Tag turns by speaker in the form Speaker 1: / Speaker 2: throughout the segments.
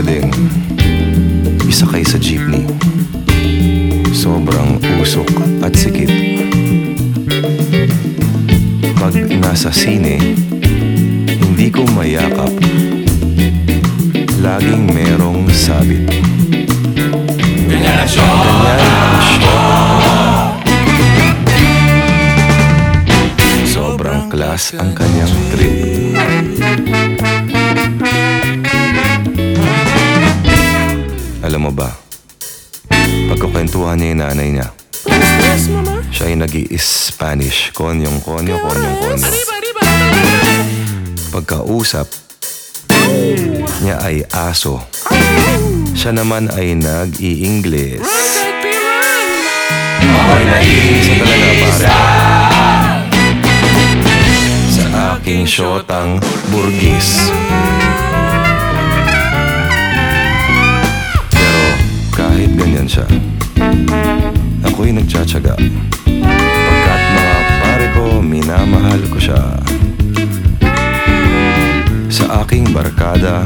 Speaker 1: pwedeng isakay sa jeepney. Sobrang usok at sikit. Pag nasa sine, hindi ko mayakap. Laging merong sabit. Ganyan ang! Sobrang class ang kanyang trip.
Speaker 2: Mama.
Speaker 1: siya ay nag spanish Konyong, konyo, konyong, konyo.
Speaker 2: Arriba, arriba.
Speaker 1: Pagkausap niya ay aso. Siya naman ay nag-i-English.
Speaker 2: Right, Piran.
Speaker 1: Isa talaga pare. Sa aking shotang burgis. Pero nagtsatsaga. Pagkat mga pare ko, minamahal ko siya. Sa aking barkada,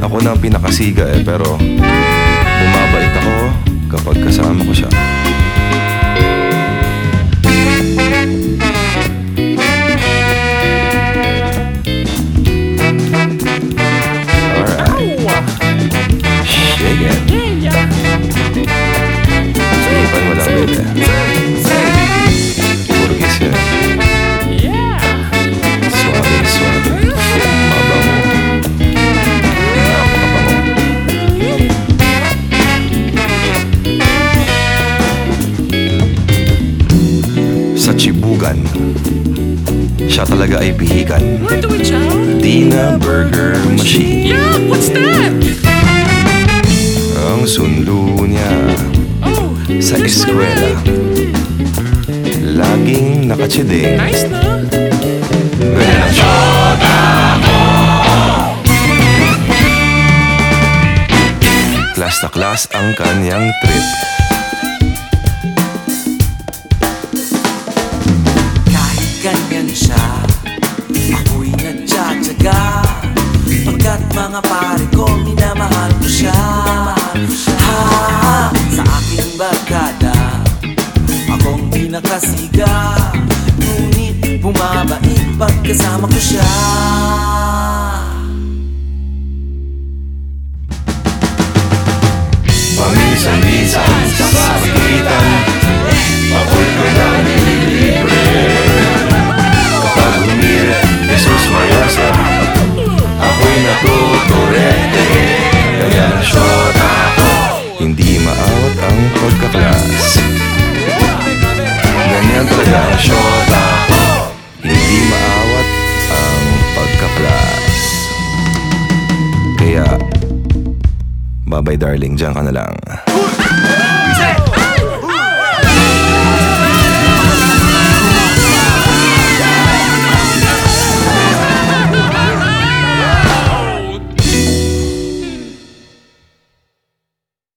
Speaker 1: ako na ang pinakasiga eh, pero bumabait ako kapag kasama ko siya. Sa Chibugan, siya talaga ay pihikan.
Speaker 2: Where do we chow?
Speaker 1: Dina Burger Machine.
Speaker 2: Yeah, what's that?
Speaker 1: Ang sundo niya
Speaker 2: Oh,
Speaker 1: sa eskwela. Laging nakachideng.
Speaker 2: Nice, no?
Speaker 1: Ganyan. Class na class ang kanyang trip.
Speaker 3: Mga pare ko Minamahal ko siya. Ha, Sa aking barkada Akong di nakasiga Ngunit bumabait Pagkasama ko siya.
Speaker 1: Paminsan-minsan sa pagitan ang pagkaklas Ganyan talaga. Ang shota. Ko Hindi maawat ang pagkaklas Kaya Bye-bye darling, dyan ka na lang.